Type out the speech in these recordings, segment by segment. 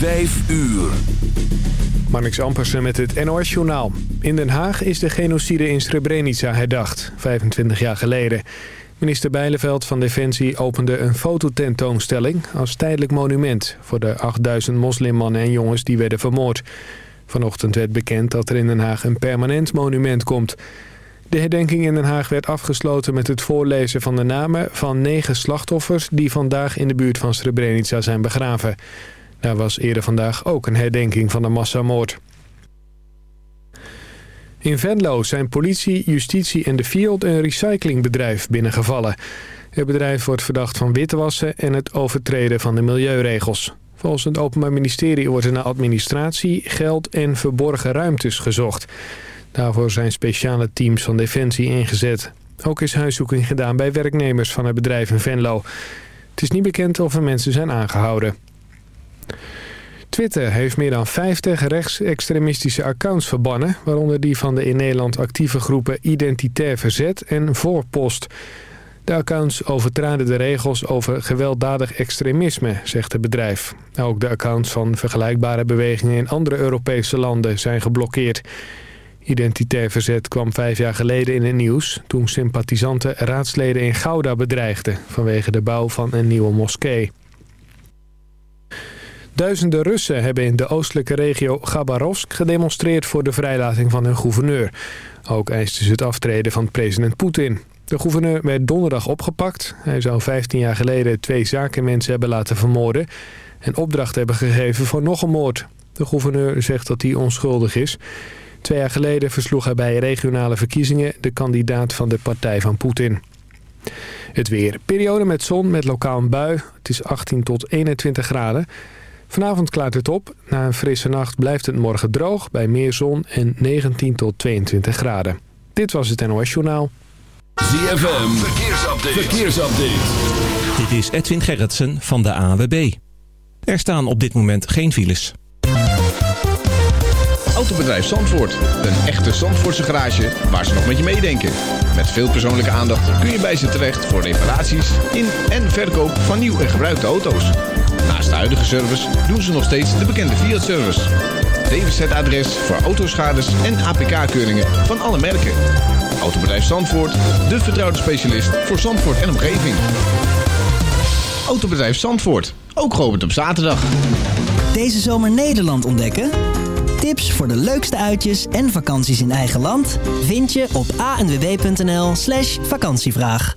Vijf uur. Marnix Ampersen met het NOS-journaal. In Den Haag is de genocide in Srebrenica herdacht, 25 jaar geleden. Minister Bijleveld van Defensie opende een fototentoonstelling als tijdelijk monument... voor de 8000 moslimmannen en jongens die werden vermoord. Vanochtend werd bekend dat er in Den Haag een permanent monument komt. De herdenking in Den Haag werd afgesloten met het voorlezen van de namen van negen slachtoffers... die vandaag in de buurt van Srebrenica zijn begraven. Daar was eerder vandaag ook een herdenking van de massamoord. In Venlo zijn politie, justitie en de Field een recyclingbedrijf binnengevallen. Het bedrijf wordt verdacht van witwassen en het overtreden van de milieuregels. Volgens het Openbaar Ministerie wordt er naar administratie, geld en verborgen ruimtes gezocht. Daarvoor zijn speciale teams van Defensie ingezet. Ook is huiszoeking gedaan bij werknemers van het bedrijf in Venlo. Het is niet bekend of er mensen zijn aangehouden. Twitter heeft meer dan 50 rechtsextremistische accounts verbannen... waaronder die van de in Nederland actieve groepen Identitair Verzet en Voorpost. De accounts overtraden de regels over gewelddadig extremisme, zegt het bedrijf. Ook de accounts van vergelijkbare bewegingen in andere Europese landen zijn geblokkeerd. Identitair Verzet kwam vijf jaar geleden in het nieuws... toen sympathisanten raadsleden in Gouda bedreigden... vanwege de bouw van een nieuwe moskee. Duizenden Russen hebben in de oostelijke regio Gabarovsk gedemonstreerd voor de vrijlating van hun gouverneur. Ook eisten ze het aftreden van president Poetin. De gouverneur werd donderdag opgepakt. Hij zou 15 jaar geleden twee zakenmensen hebben laten vermoorden... en opdracht hebben gegeven voor nog een moord. De gouverneur zegt dat hij onschuldig is. Twee jaar geleden versloeg hij bij regionale verkiezingen... de kandidaat van de partij van Poetin. Het weer. Periode met zon met lokaal een bui. Het is 18 tot 21 graden. Vanavond klaart het op. Na een frisse nacht blijft het morgen droog bij meer zon en 19 tot 22 graden. Dit was het NOS Journaal. ZFM, verkeersupdate. verkeersupdate. Dit is Edwin Gerritsen van de AWB. Er staan op dit moment geen files. Autobedrijf Zandvoort. Een echte Zandvoortse garage waar ze nog met je meedenken. Met veel persoonlijke aandacht kun je bij ze terecht voor reparaties in en verkoop van nieuw en gebruikte auto's. Naast de huidige service doen ze nog steeds de bekende Fiat-service. DWZ-adres voor autoschades en APK-keuringen van alle merken. Autobedrijf Zandvoort, de vertrouwde specialist voor Zandvoort en omgeving. Autobedrijf Zandvoort, ook geopend op zaterdag. Deze zomer Nederland ontdekken? Tips voor de leukste uitjes en vakanties in eigen land vind je op anwb.nl slash vakantievraag.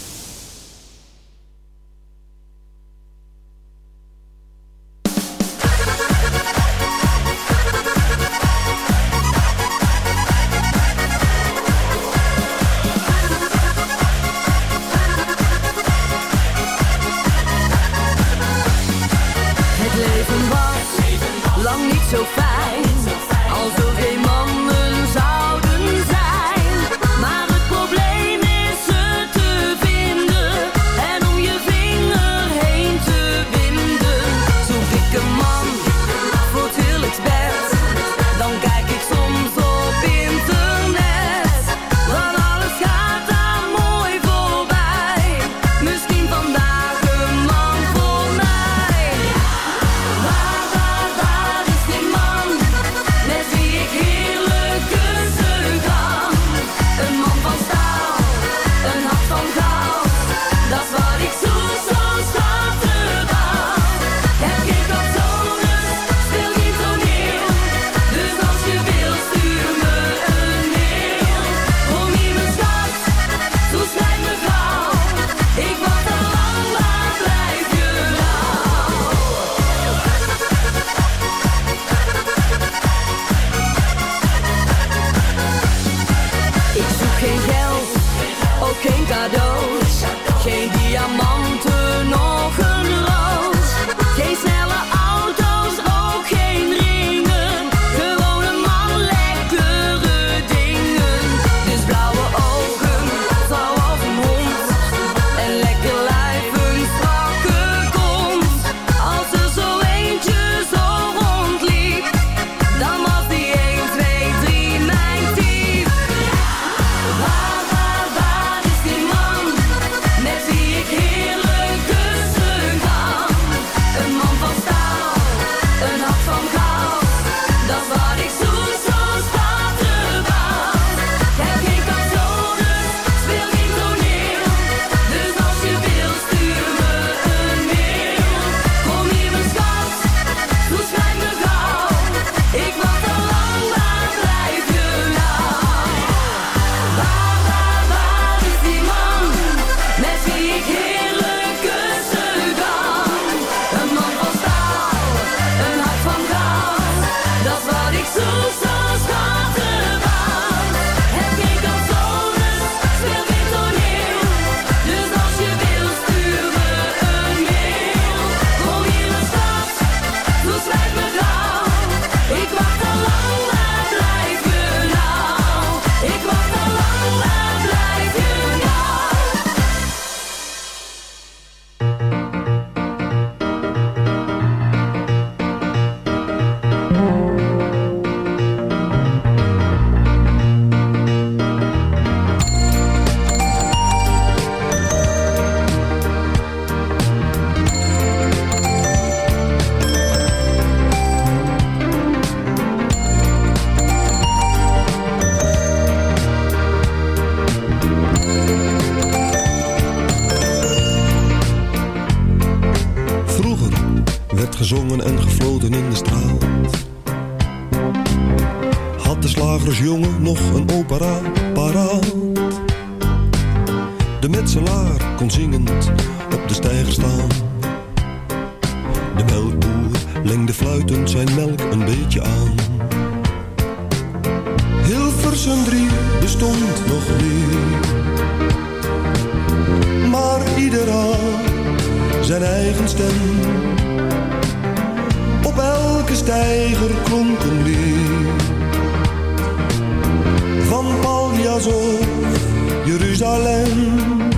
Jeruzalem.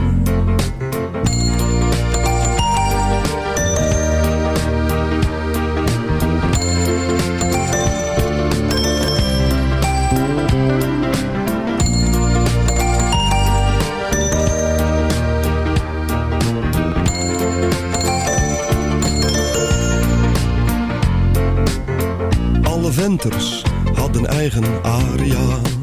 Alle venters hadden eigen aria's.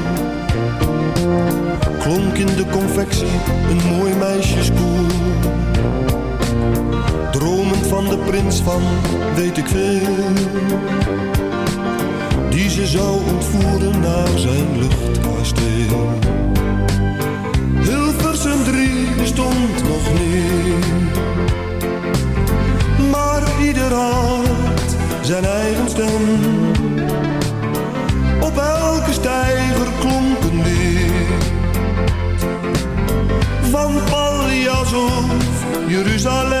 Klonk in de confectie een mooi meisjeskoel. Dromend van de prins van weet ik veel Die ze zou ontvoeren naar zijn luchtkasteel. Hilversum 3 bestond nog niet Jeruzalem.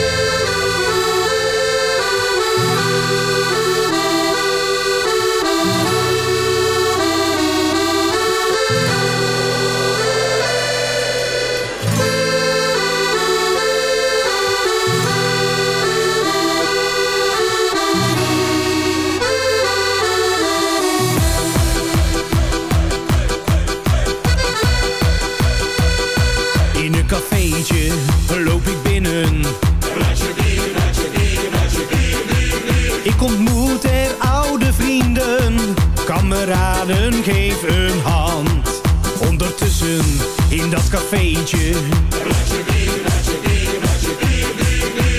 Cafeetje loop ik binnen. Ik ontmoet er oude vrienden. Kameraden, geef een hand. Ondertussen in dat cafeetje.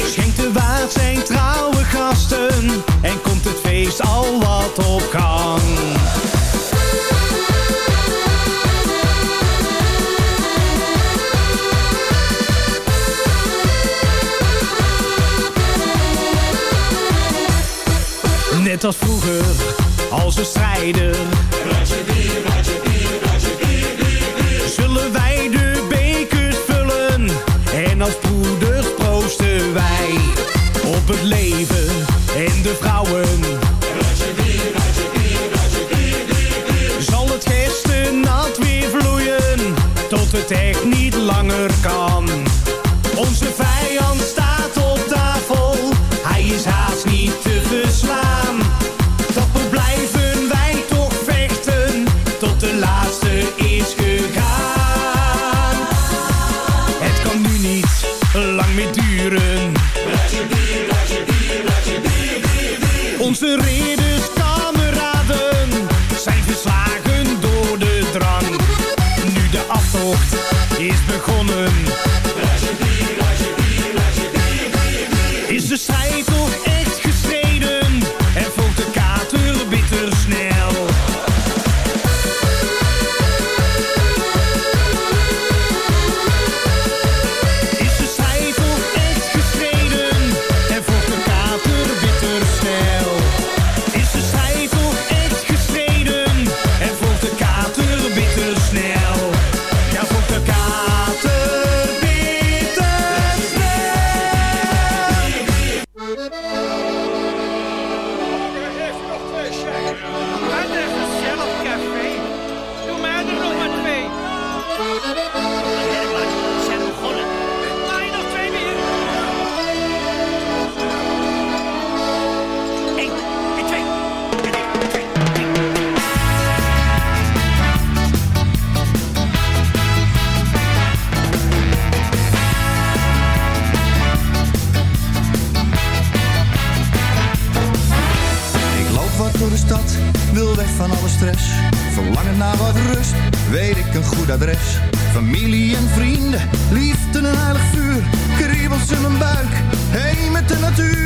Schenkt de waard zijn trouwe gasten. En komt het feest al wat op gang. Net als vroeger, als we strijden. Zullen wij de bekers vullen en als broeders proosten wij op het leven en de vrouwen. Zal het gerstenat weer vloeien tot het echt niet langer kan. Familie en vrienden, liefde en aardig vuur. Kriebels in mijn buik, heen met de natuur.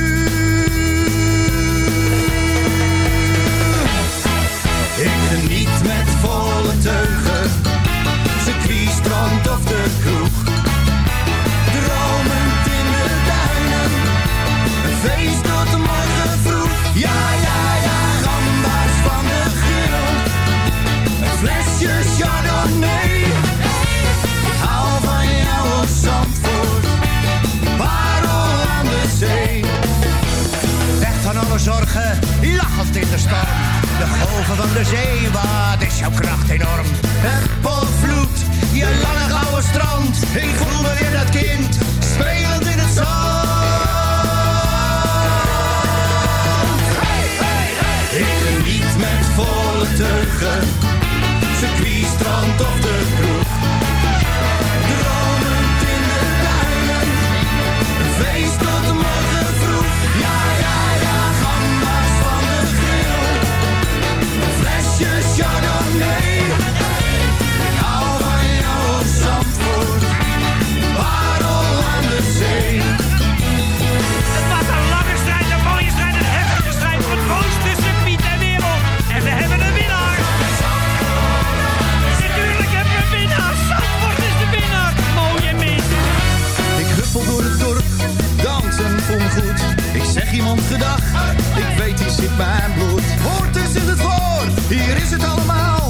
zeg iemand gedag. Ik weet, die zit mijn bloed. Hoort eens in het woord, hier is het allemaal.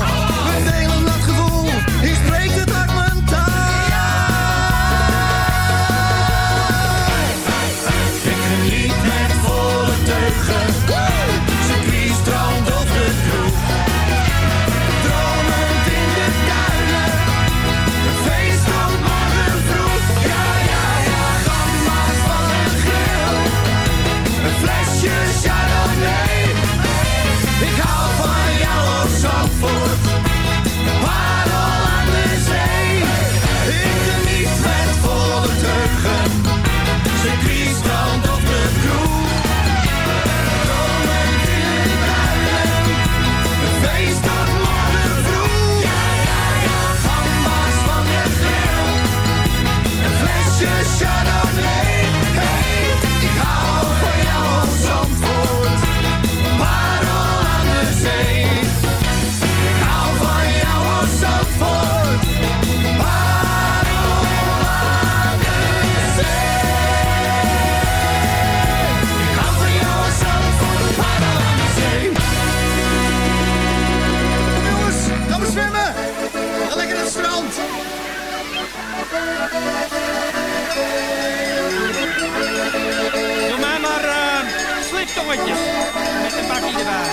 Met een bakje erbij.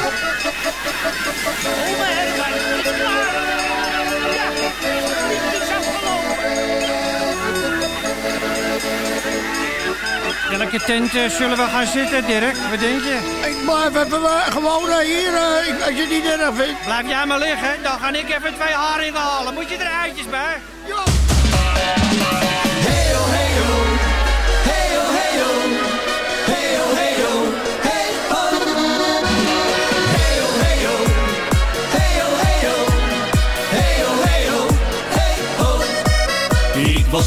Oma en Bart, het is klaar. Ja, het is afgelopen. Welke tent eh, zullen we gaan zitten, Dirk? Wat denk je? Ik maar even hebben gewoon eh, hier, als je het niet erg vindt. Blijf jij maar liggen, dan ga ik even twee haringen halen. Moet je er eitjes bij? Ja.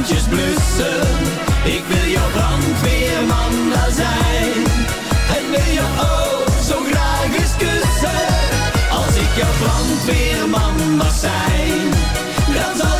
binnenbrandjes blussen. Ik wil jouw brandweerman daar zijn. En wil je ook zo graag eens kussen. Als ik jouw brandweerman mag zijn, dan zal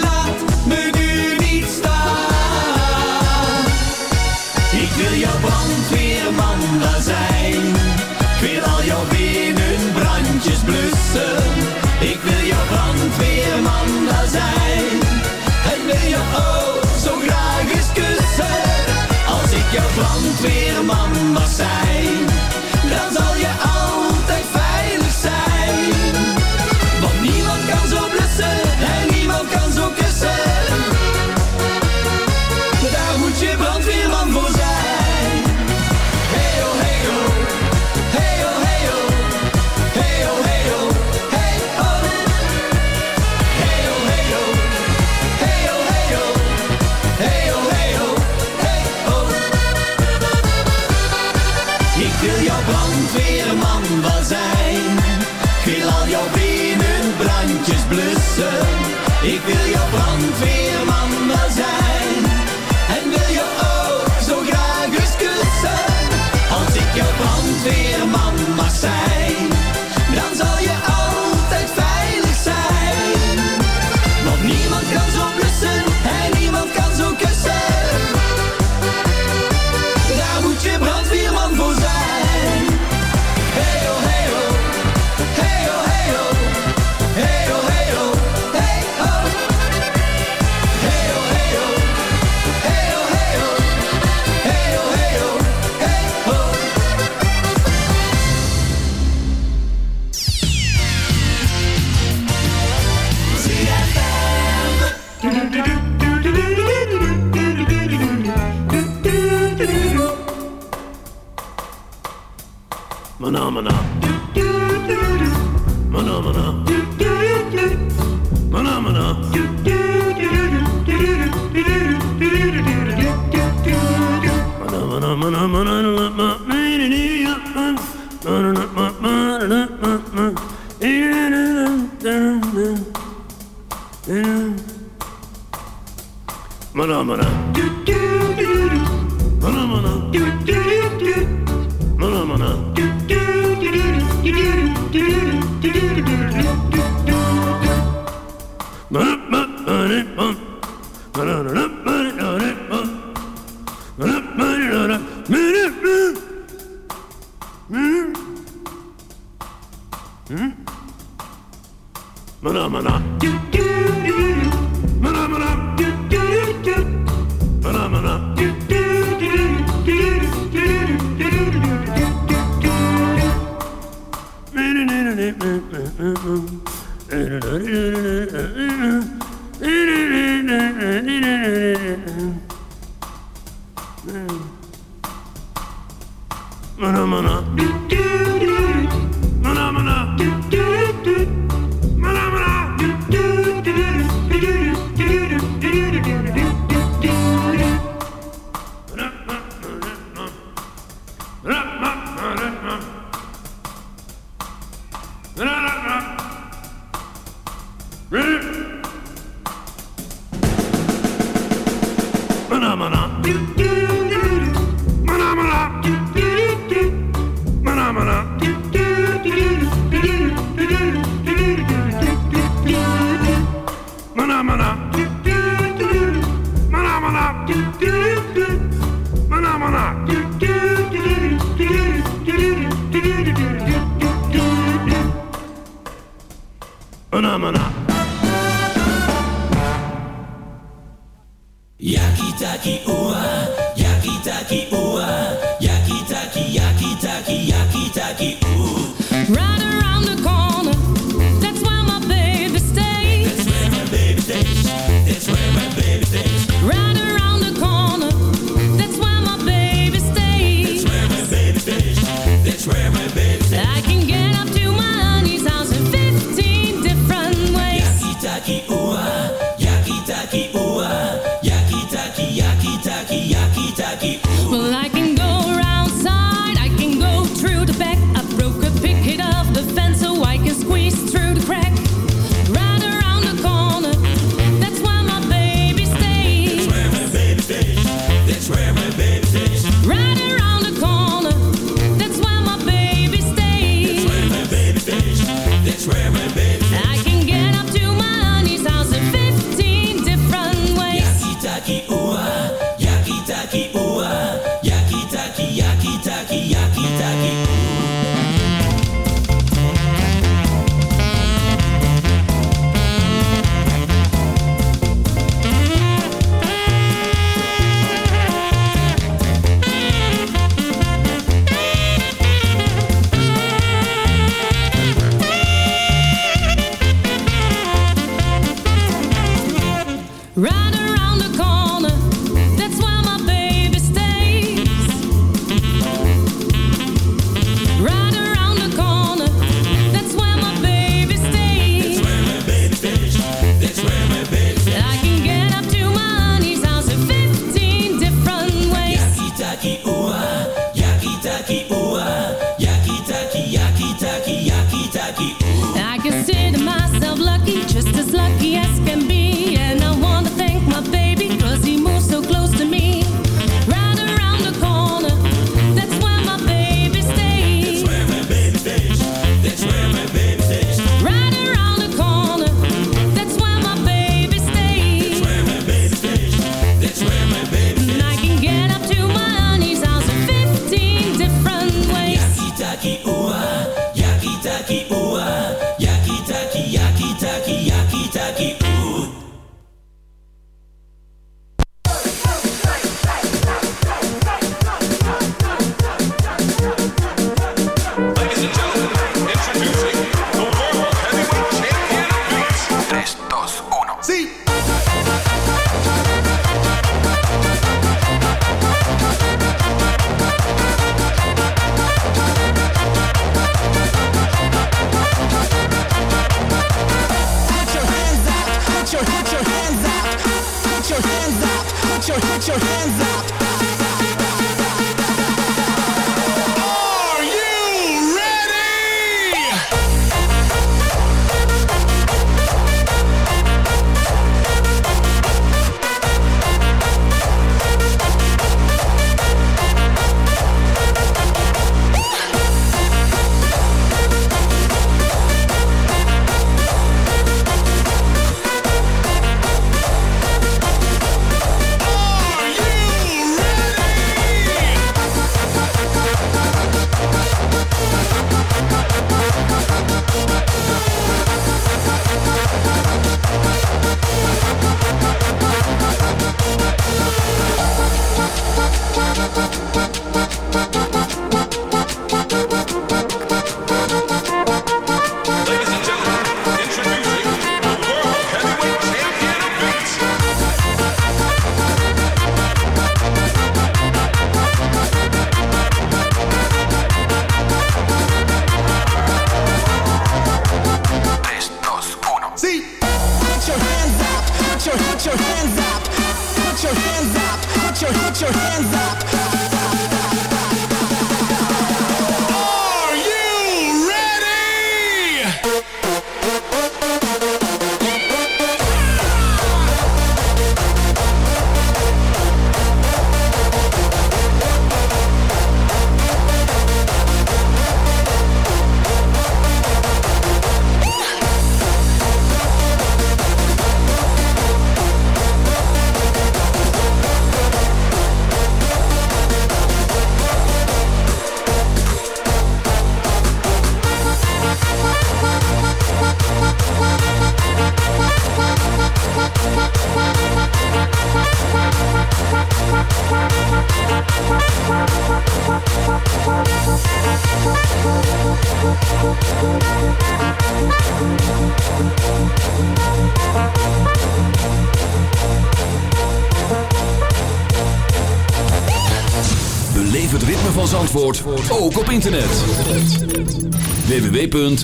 brandweerman was hij. Nirvana. Phenomena.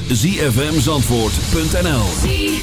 zfmzandvoort.nl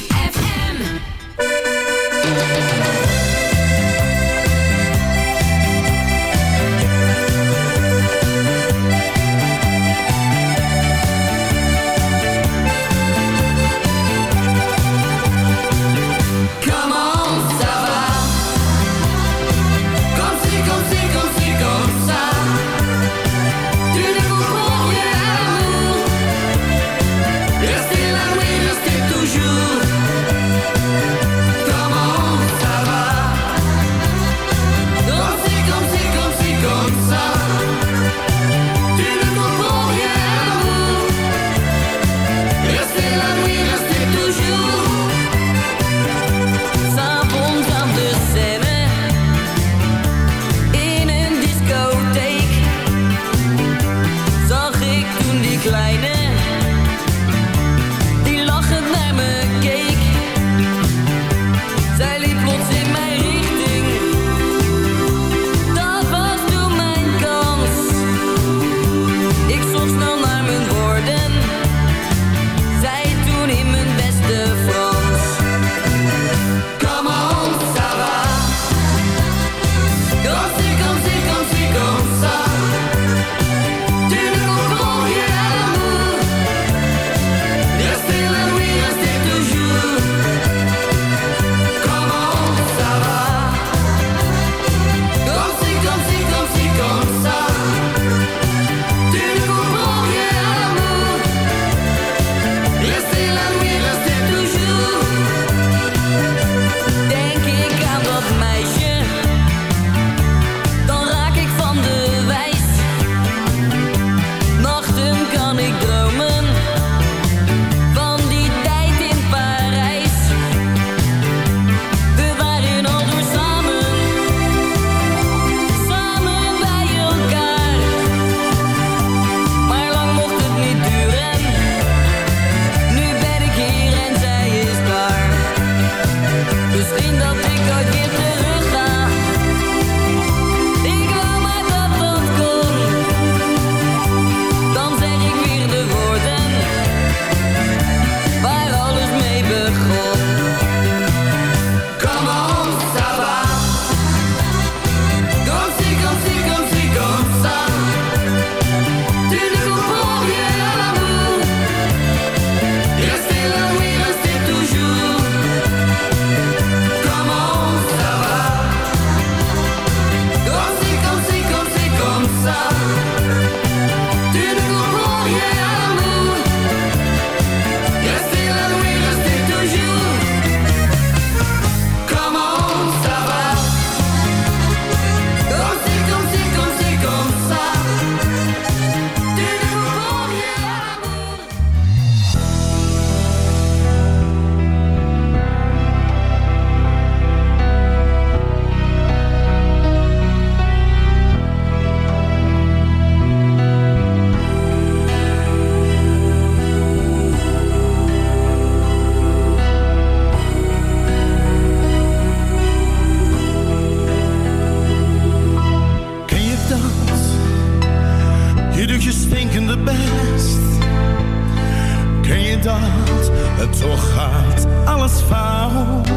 het toch gaat alles fout.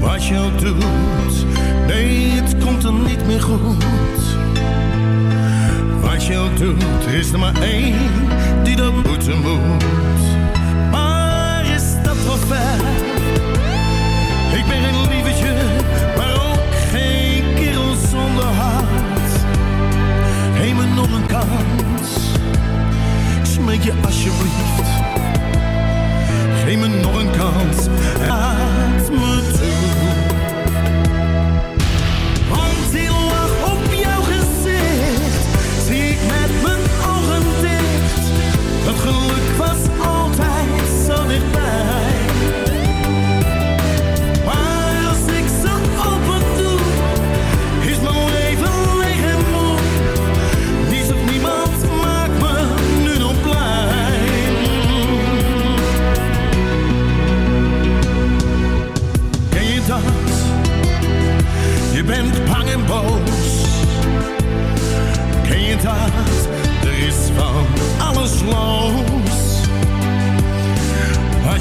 Wat je doet, nee, het komt er niet meer goed. Wat je doet, er is er maar één die dat moeten moet. Maar is dat wel ver? Ik ben een lievertje, maar ook geen kerel zonder hart. Geef me nog een kans, smeek je alsjeblieft nemen nog een kans. Laat me toe.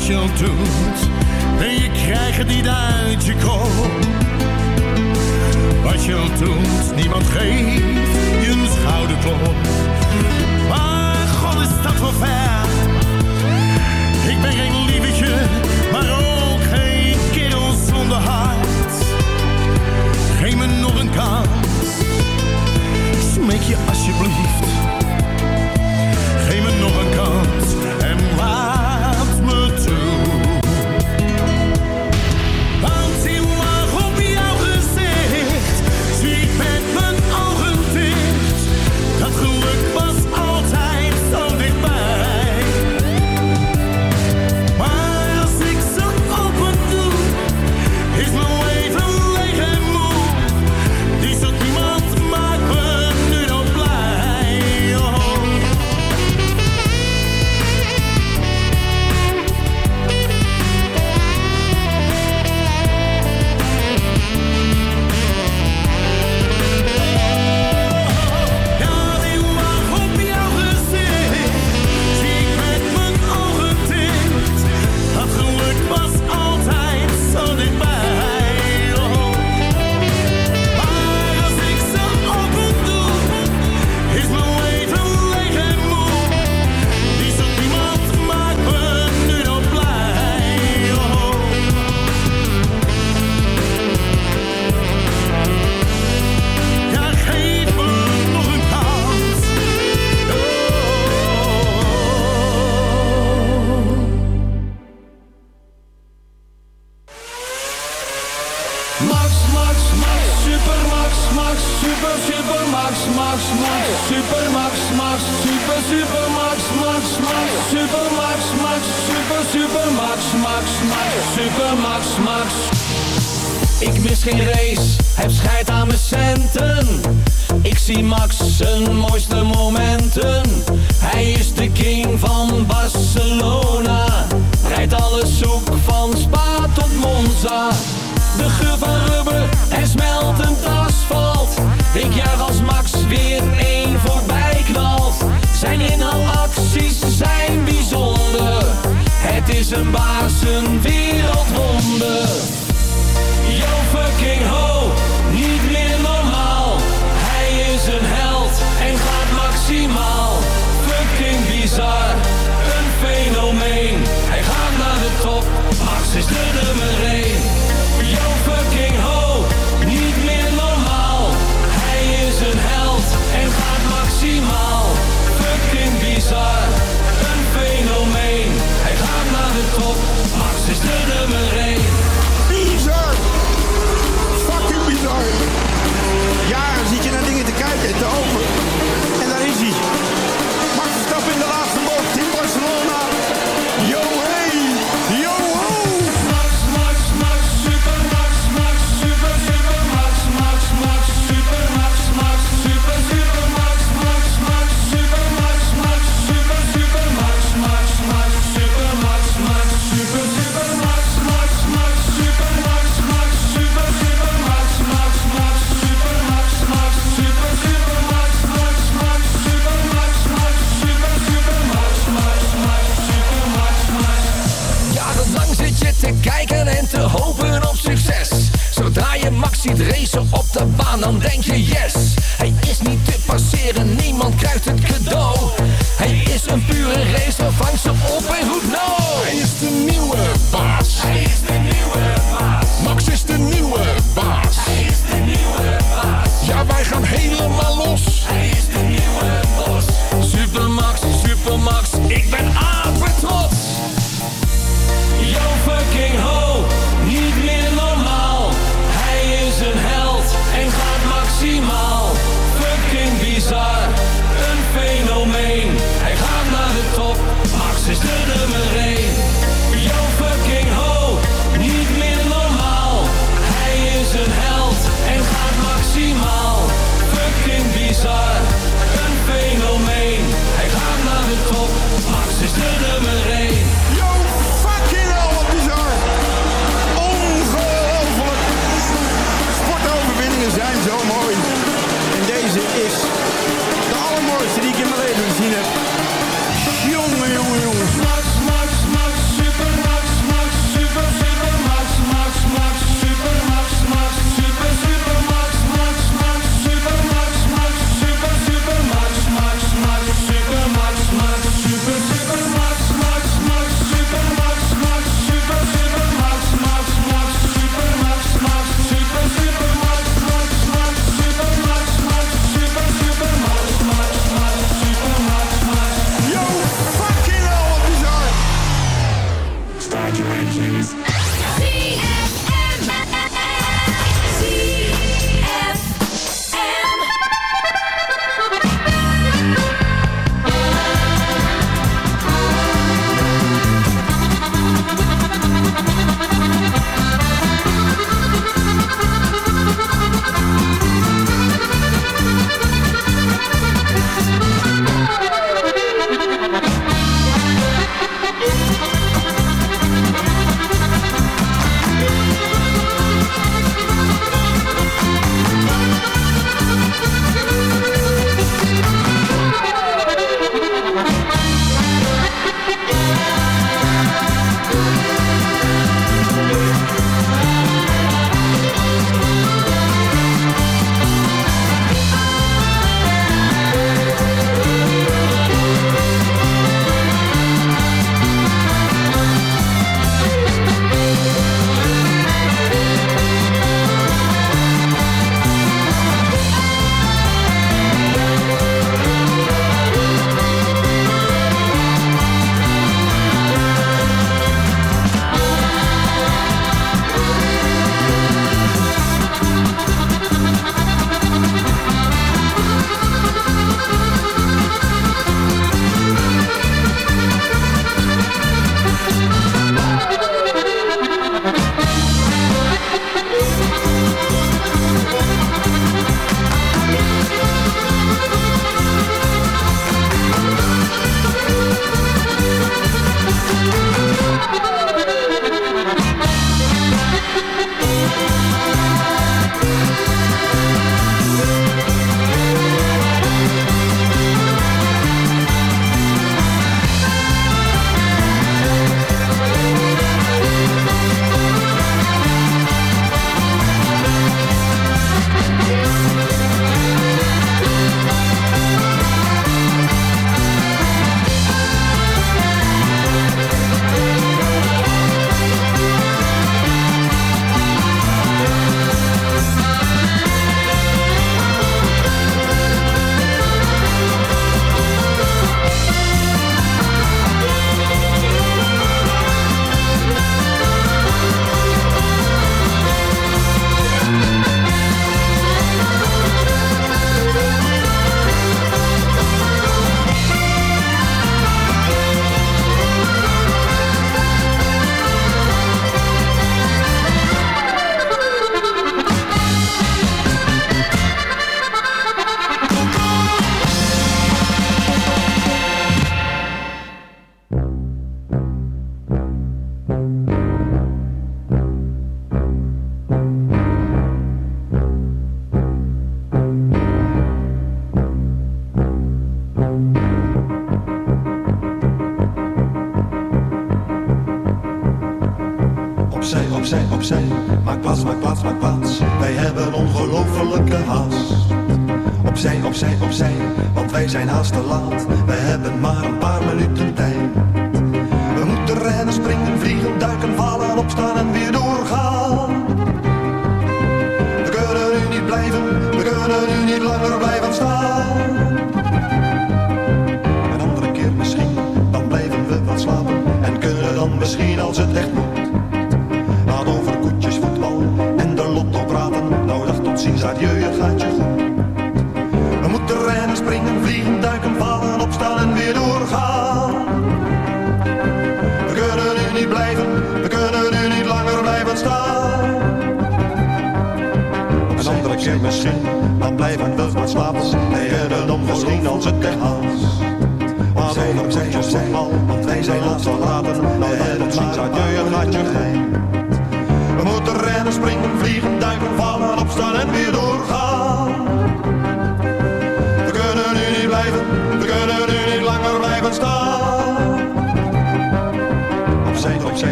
je doet. En je krijgt het niet uit je kop. Wat je doet, niemand geeft je een schouderklop. Maar God is dat wel ver. Ik ben geen lievetje, maar ook geen kerel zonder hart. Geef me nog een kans. Smeek je alsjeblieft zijn baas, een weer. ziet racen op de baan, dan denk je yes. Hij is niet te passeren, niemand krijgt het cadeau. Hij is een pure racer, vang ze op en goed nou.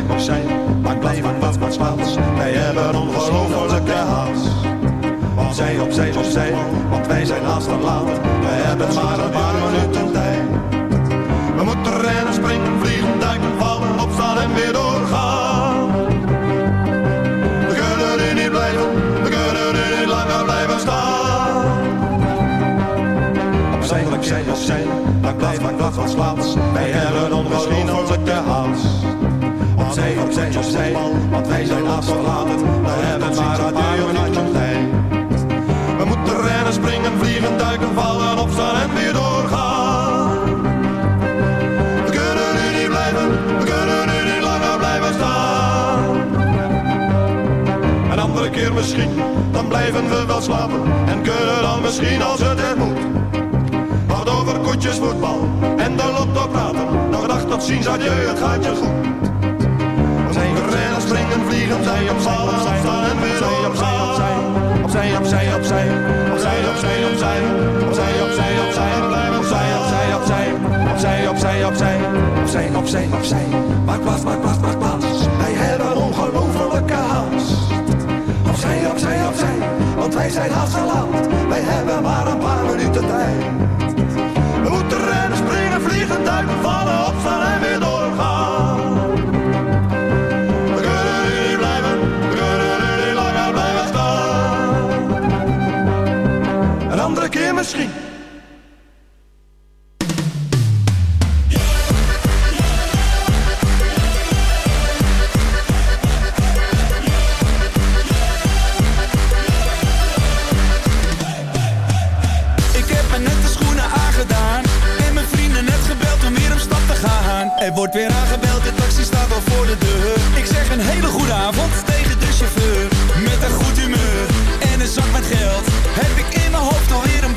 Opzij, opzij, maar wat wat slaats. Wij hebben ongelofelijke haast. Opzij, opzij, opzij, want wij zijn haast te laat. We hebben maar een paar minuten tijd. We moeten rennen, springen, vliegen, duiken, vallen, opstaan en weer doorgaan. We kunnen nu niet blijven, we kunnen nu niet langer blijven staan. Opzij, opzij, opzij, maar blijf maar wat wat slaats. Wij hebben ongelofelijke. Opzij, opzij, opzij, want wij zijn haast verlaten. We hebben maar een paar minuten tijd. We moeten rennen, springen, vliegen, duiken, vallen, opstaan en weer doorgaan. We kunnen nu niet blijven, we kunnen nu niet langer blijven staan. Een andere keer misschien, dan blijven we wel slapen. En kunnen dan misschien als het er moet. Over koetjes, voetbal en de lotto praten. Nog dag tot ziens, adieu, het gaat je goed. Zijn springen, vliegen, zij op vallen, opstaan en weer doorgaan. Opzij, opzij, opzij, opzij, opzij, opzij, opzij, opzij, opzij, blijven opzij, opzij, opzij, opzij, opzij, opzij, opzij, opzij, opzij. Maak plaats, maak plaats, maak plaats. Wij hebben ongelofelijke haast. Opzij, opzij, opzij, want wij zijn haast te laat. Wij hebben maar een paar minuten tijd. We moeten rennen, springen, vliegen, duiken, vallen, opstaan en weer doorgaan. Gaan. Er wordt weer aangebeld, de taxi staat al voor de deur. Ik zeg een hele goede avond tegen de chauffeur. Met een goed humeur en een zak met geld Heb ik in mijn hoofd alweer een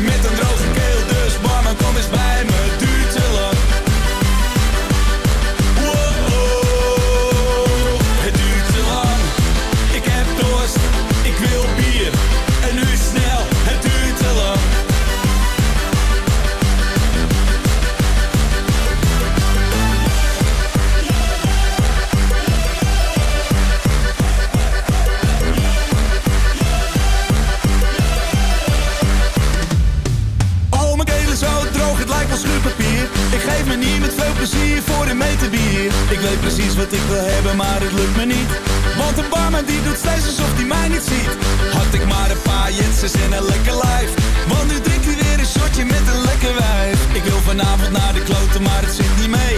Met een droge keel, dus barman kom eens bij me geef me niet met veel plezier voor een meter bier. Ik weet precies wat ik wil hebben, maar het lukt me niet. Want de barman die doet steeds alsof hij mij niet ziet. Had ik maar een paar jetsers en een lekker lijf. Want nu drinkt hij weer een shotje met een lekker wijf. Ik wil vanavond naar de kloten, maar het zit niet mee.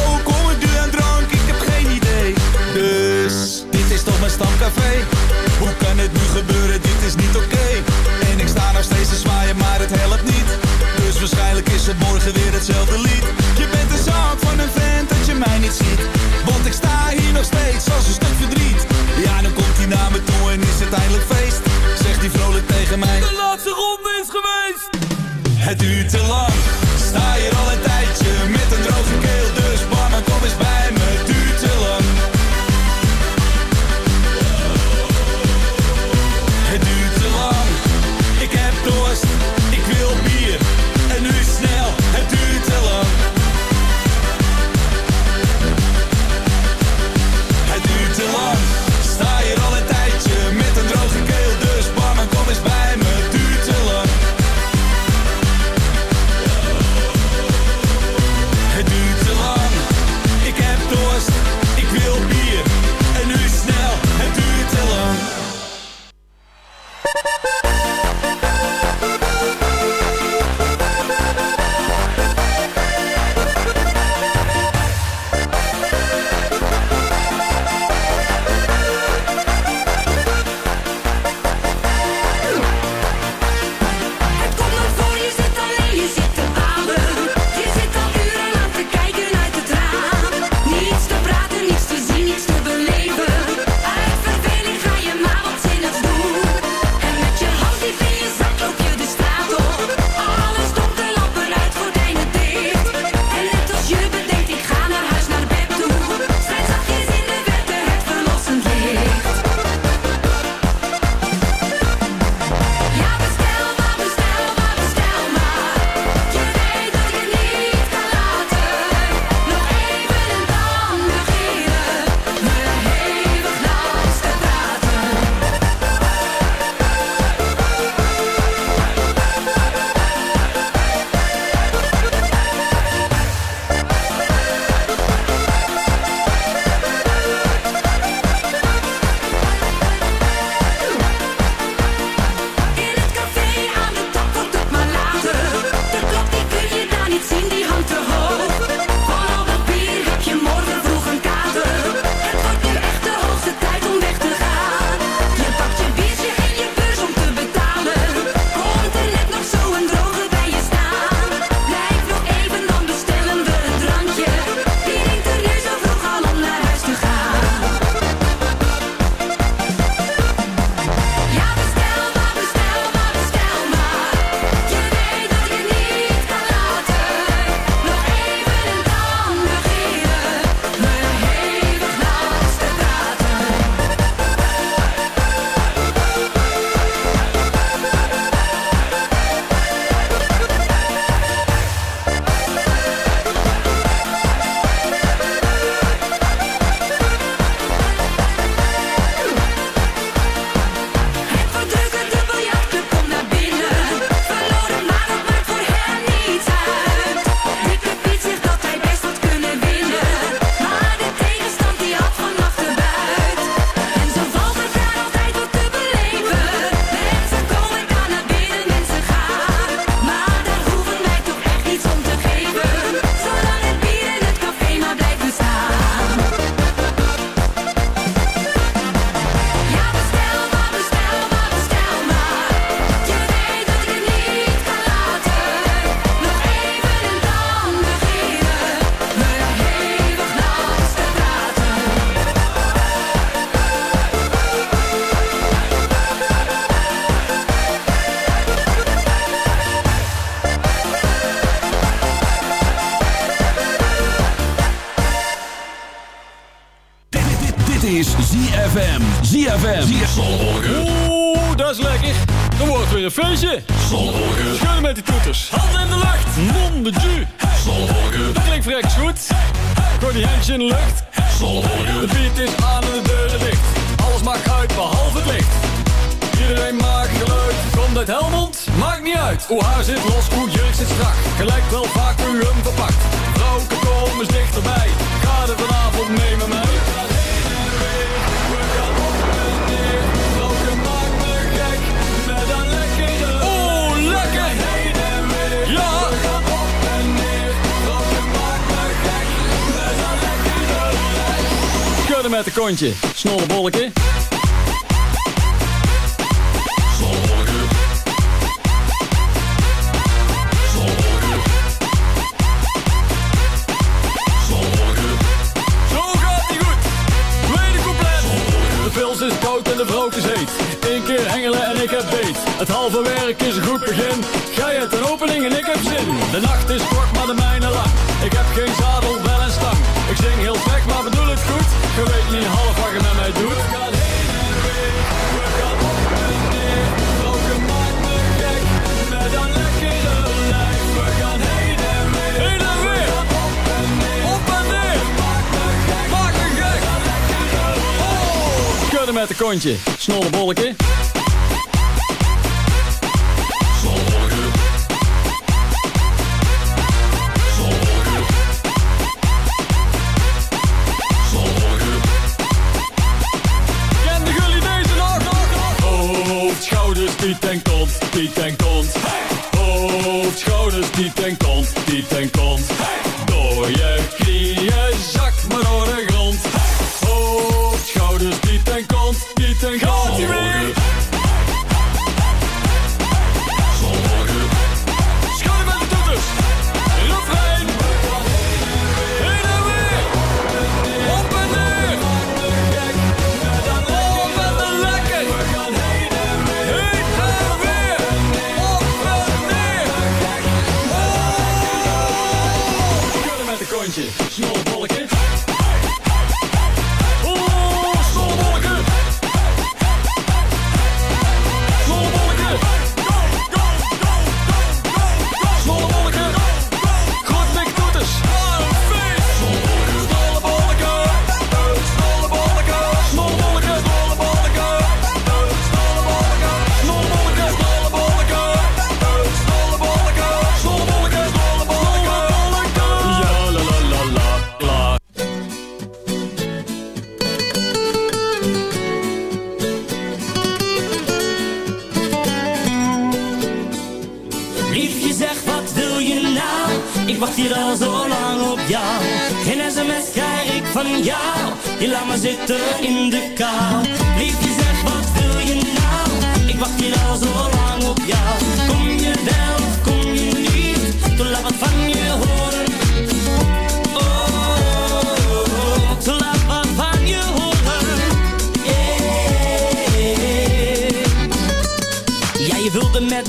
Oh, kom ik nu aan drank, ik heb geen idee. Dus, is toch mijn stamcafé? Hoe kan het nu gebeuren, dit is niet oké. En ik sta nog steeds te zwaaien, maar het helpt niet. Dus waarschijnlijk is het morgen weer hetzelfde lied. Je Je lijkt wel vacuüm verpakt. Vrouwke, kom eens dichterbij. Ga er vanavond mee met mij. We gaan heen en weer, we gaan op en neer. Roken maakt me gek, met een lekkere... Oeh, lekker! heen en weer, ja! We gaan op en neer. Roken maakt me gek, met een lekkere... Kudden met de kontje, snollebolletje. met de kontje. Snollebolleke. Schouders, die tank ons, die tankt ons. Hey! Hoofd, schouders, die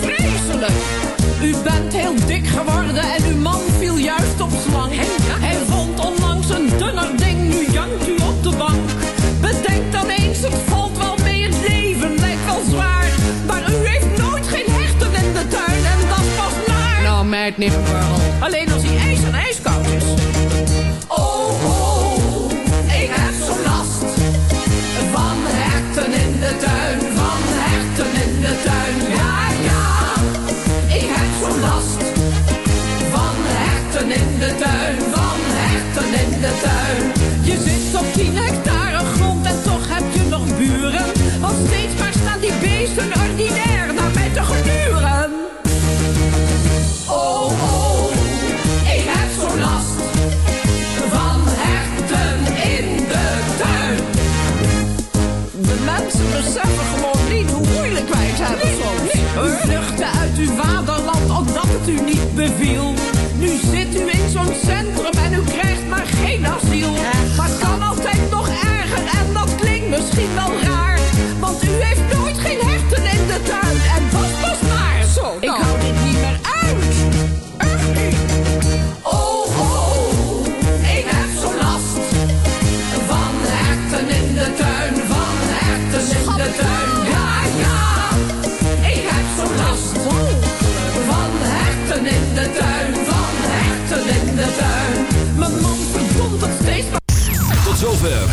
Vreselijk. U bent heel dik geworden en uw man viel juist op slang. Hij vond onlangs een dunner ding, nu jankt u op de bank. Bedenk dan eens, het valt wel mee, het leven lijkt wel zwaar. Maar u heeft nooit geen hechten in de tuin en dat was naar. Nou meid, niet Alleen als hij ijs en ijskoud is. Herten in de tuin. people